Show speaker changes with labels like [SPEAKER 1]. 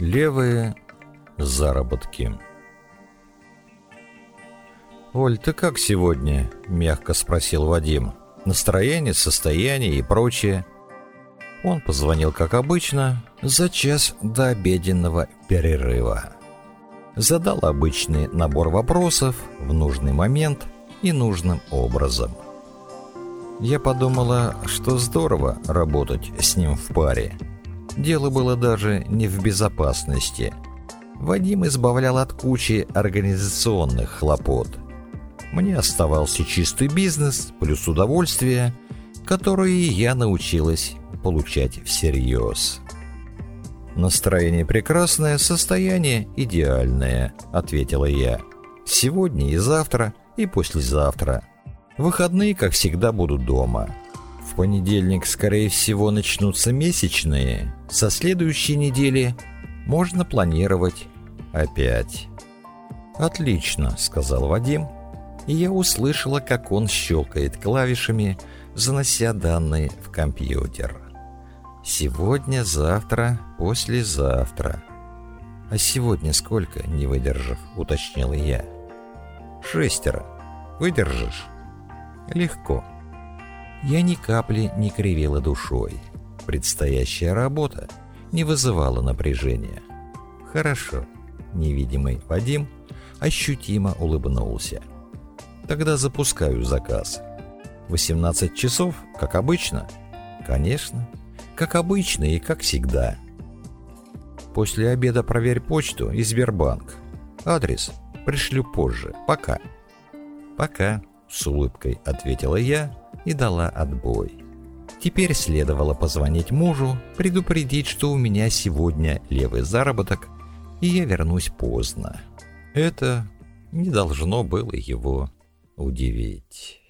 [SPEAKER 1] Левые заработки. «Оль, ты как сегодня?» — мягко спросил Вадим. «Настроение, состояние и прочее». Он позвонил, как обычно, за час до обеденного перерыва. Задал обычный набор вопросов в нужный момент и нужным образом. Я подумала, что здорово работать с ним в паре — Дело было даже не в безопасности. Вадим избавлял от кучи организационных хлопот. Мне оставался чистый бизнес плюс удовольствие, которое я научилась получать всерьез. «Настроение прекрасное, состояние идеальное», — ответила я. «Сегодня и завтра, и послезавтра. Выходные, как всегда, буду дома. В понедельник, скорее всего, начнутся месячные. Со следующей недели можно планировать опять. «Отлично», — сказал Вадим, и я услышала, как он щелкает клавишами, занося данные в компьютер. «Сегодня, завтра, послезавтра». «А сегодня сколько?» — не выдержав, уточнила я. «Шестеро. Выдержишь?» «Легко». Я ни капли не кривила душой. Предстоящая работа не вызывала напряжения. «Хорошо». Невидимый Вадим ощутимо улыбнулся. «Тогда запускаю заказ. 18 часов, как обычно?» «Конечно. Как обычно и как всегда». «После обеда проверь почту и Сбербанк. Адрес пришлю позже. Пока». «Пока», — с улыбкой ответила я и дала отбой. Теперь следовало позвонить мужу, предупредить, что у меня сегодня левый заработок, и я вернусь поздно. Это не должно было его удивить.